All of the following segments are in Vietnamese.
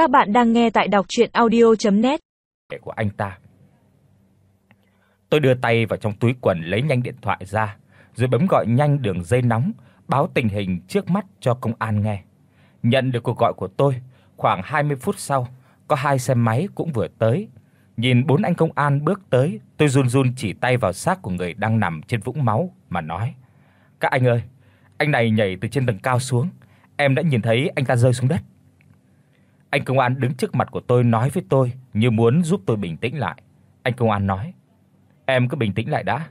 Các bạn đang nghe tại đọc audio net của anh ta. Tôi đưa tay vào trong túi quần lấy nhanh điện thoại ra, rồi bấm gọi nhanh đường dây nóng báo tình hình trước mắt cho công an nghe. Nhận được cuộc gọi của tôi, khoảng 20 phút sau, có hai xe máy cũng vừa tới. Nhìn bốn anh công an bước tới, tôi run run chỉ tay vào xác của người đang nằm trên vũng máu mà nói: "Các anh ơi, anh này nhảy từ trên tầng cao xuống, em đã nhìn thấy anh ta rơi xuống đất." Anh công an đứng trước mặt của tôi nói với tôi như muốn giúp tôi bình tĩnh lại. Anh công an nói: "Em cứ bình tĩnh lại đã.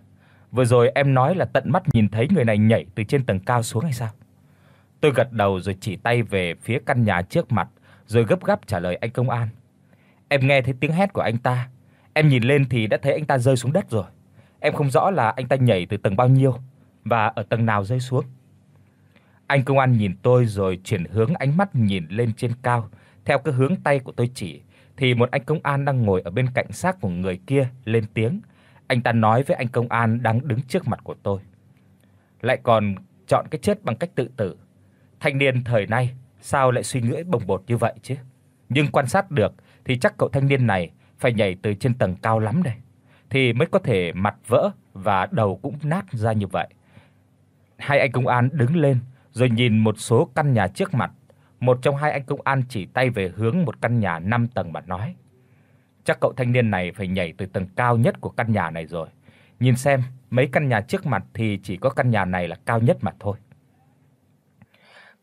Vừa rồi em nói là tận mắt nhìn thấy người này nhảy từ trên tầng cao xuống hay sao?" Tôi gật đầu rồi chỉ tay về phía căn nhà trước mặt, rồi gấp gáp trả lời anh công an. Em nghe thấy tiếng hét của anh ta, em nhìn lên thì đã thấy anh ta rơi xuống đất rồi. Em không rõ là anh ta nhảy từ tầng bao nhiêu và ở tầng nào rơi xuống. Anh công an nhìn tôi rồi chuyển hướng ánh mắt nhìn lên trên cao, theo cái hướng tay của tôi chỉ thì một anh công an đang ngồi ở bên cạnh xác của người kia lên tiếng. Anh ta nói với anh công an đang đứng trước mặt của tôi. Lại còn chọn cái chết bằng cách tự tử. Thanh niên thời nay sao lại suy nghĩ bồng bột như vậy chứ? Nhưng quan sát được thì chắc cậu thanh niên này phải nhảy từ trên tầng cao lắm đây thì mới có thể mặt vỡ và đầu cũng nát ra như vậy. Hai anh công an đứng lên rồi nhìn một số căn nhà trước mặt, một trong hai anh công an chỉ tay về hướng một căn nhà 5 tầng mà nói: "Chắc cậu thanh niên này phải nhảy từ tầng cao nhất của căn nhà này rồi. Nhìn xem, mấy căn nhà trước mặt thì chỉ có căn nhà này là cao nhất mà thôi."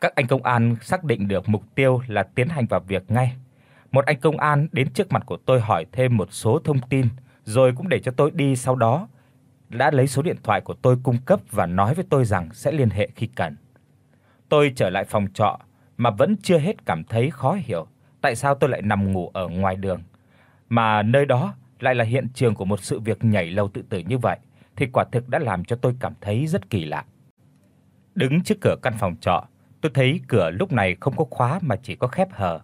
Các anh công an xác định được mục tiêu là tiến hành vào việc ngay. Một anh công an đến trước mặt của tôi hỏi thêm một số thông tin, rồi cũng để cho tôi đi sau đó đã lấy số điện thoại của tôi cung cấp và nói với tôi rằng sẽ liên hệ khi cần. Tôi trở lại phòng trọ mà vẫn chưa hết cảm thấy khó hiểu, tại sao tôi lại nằm ngủ ở ngoài đường, mà nơi đó lại là hiện trường của một sự việc nhảy lầu tự tử như vậy, thì quả thực đã làm cho tôi cảm thấy rất kỳ lạ. Đứng trước cửa căn phòng trọ, tôi thấy cửa lúc này không có khóa mà chỉ có khép hờ.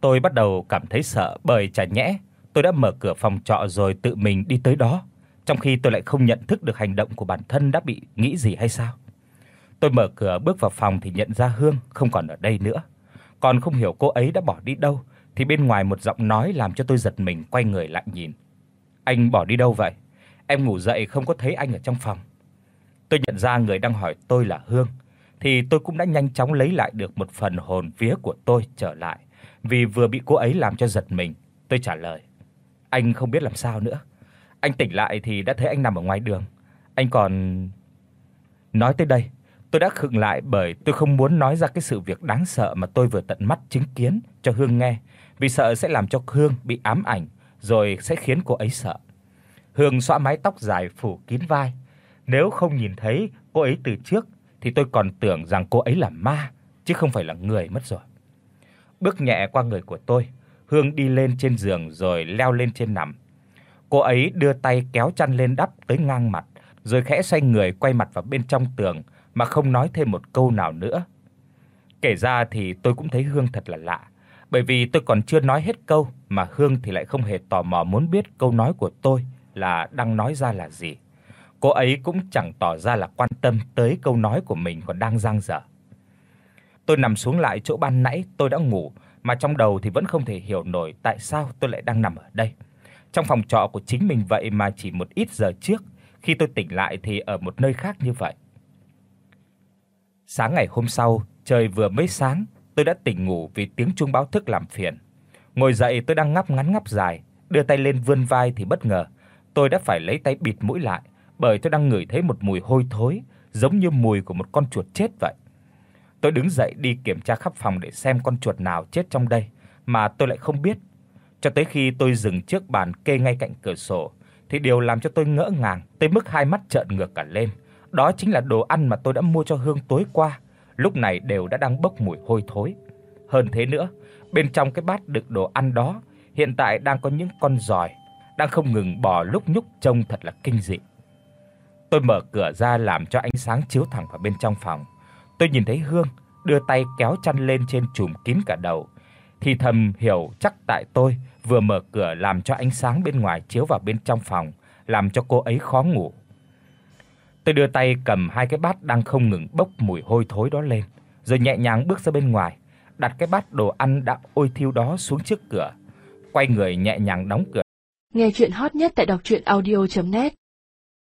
Tôi bắt đầu cảm thấy sợ bởi chả nhẽ tôi đã mở cửa phòng trọ rồi tự mình đi tới đó, trong khi tôi lại không nhận thức được hành động của bản thân đã bị nghĩ gì hay sao? Tôi mở cửa bước vào phòng thì nhận ra Hương không còn ở đây nữa. Còn không hiểu cô ấy đã bỏ đi đâu thì bên ngoài một giọng nói làm cho tôi giật mình quay người lại nhìn. Anh bỏ đi đâu vậy? Em ngủ dậy không có thấy anh ở trong phòng. Tôi nhận ra người đang hỏi tôi là Hương thì tôi cũng đã nhanh chóng lấy lại được một phần hồn vía của tôi trở lại, vì vừa bị cô ấy làm cho giật mình. Tôi trả lời: "Anh không biết làm sao nữa. Anh tỉnh lại thì đã thấy anh nằm ở ngoài đường. Anh còn..." Nói tới đây, tôi đã khựng lại bởi tôi không muốn nói ra cái sự việc đáng sợ mà tôi vừa tận mắt chứng kiến cho Hương nghe, vì sợ sẽ làm cho Hương bị ám ảnh rồi sẽ khiến cô ấy sợ. Hương xõa mái tóc dài phủ kín vai, nếu không nhìn thấy cô ấy từ trước thì tôi còn tưởng rằng cô ấy là ma chứ không phải là người mất rồi. Bước nhẹ qua người của tôi, Hương đi lên trên giường rồi leo lên trên nằm. Cô ấy đưa tay kéo chăn lên đắp tới ngang mặt, rồi khẽ xoay người quay mặt vào bên trong tường mà không nói thêm một câu nào nữa. Kể ra thì tôi cũng thấy Hương thật là lạ, bởi vì tôi còn chưa nói hết câu mà Hương thì lại không hề tò mò muốn biết câu nói của tôi là đang nói ra là gì. Cô ấy cũng chẳng tỏ ra là quan tâm tới câu nói của mình còn đang dang dở. Tôi nằm xuống lại chỗ ban nãy tôi đã ngủ, mà trong đầu thì vẫn không thể hiểu nổi tại sao tôi lại đang nằm ở đây. Trong phòng trọ của chính mình vậy mà chỉ một ít giờ trước, khi tôi tỉnh lại thì ở một nơi khác như vậy. Sáng ngày hôm sau, trời vừa mới sáng, tôi đã tỉnh ngủ vì tiếng chuông báo thức làm phiền. Ngồi dậy tôi đang ngáp ngắn ngáp dài, đưa tay lên vươn vai thì bất ngờ, tôi đã phải lấy tay bịt mũi lại bởi tôi đang ngửi thấy một mùi hôi thối, giống như mùi của một con chuột chết vậy. Tôi đứng dậy đi kiểm tra khắp phòng để xem con chuột nào chết trong đây mà tôi lại không biết. Cho tới khi tôi dừng trước bàn kê ngay cạnh cửa sổ thì điều làm cho tôi ngỡ ngàng tới mức hai mắt trợn ngược cả lên, đó chính là đồ ăn mà tôi đã mua cho Hương tối qua, lúc này đều đã đang bốc mùi hôi thối. Hơn thế nữa, bên trong cái bát đựng đồ ăn đó hiện tại đang có những con giòi đang không ngừng bò lúc nhúc trông thật là kinh dị. Tôi mở cửa ra làm cho ánh sáng chiếu thẳng vào bên trong phòng. Tôi nhìn thấy Hương đưa tay kéo chăn lên trên trùm kín cả đầu, thì thầm hiểu chắc tại tôi vừa mở cửa làm cho ánh sáng bên ngoài chiếu vào bên trong phòng, làm cho cô ấy khó ngủ. Tôi đưa tay cầm hai cái bát đang không ngừng bốc mùi hôi thối đó lên, rồi nhẹ nhàng bước ra bên ngoài, đặt cái bát đồ ăn đã ôi thiêu đó xuống trước cửa, quay người nhẹ nhàng đóng cửa. Nghe truyện hot nhất tại doctruyenaudio.net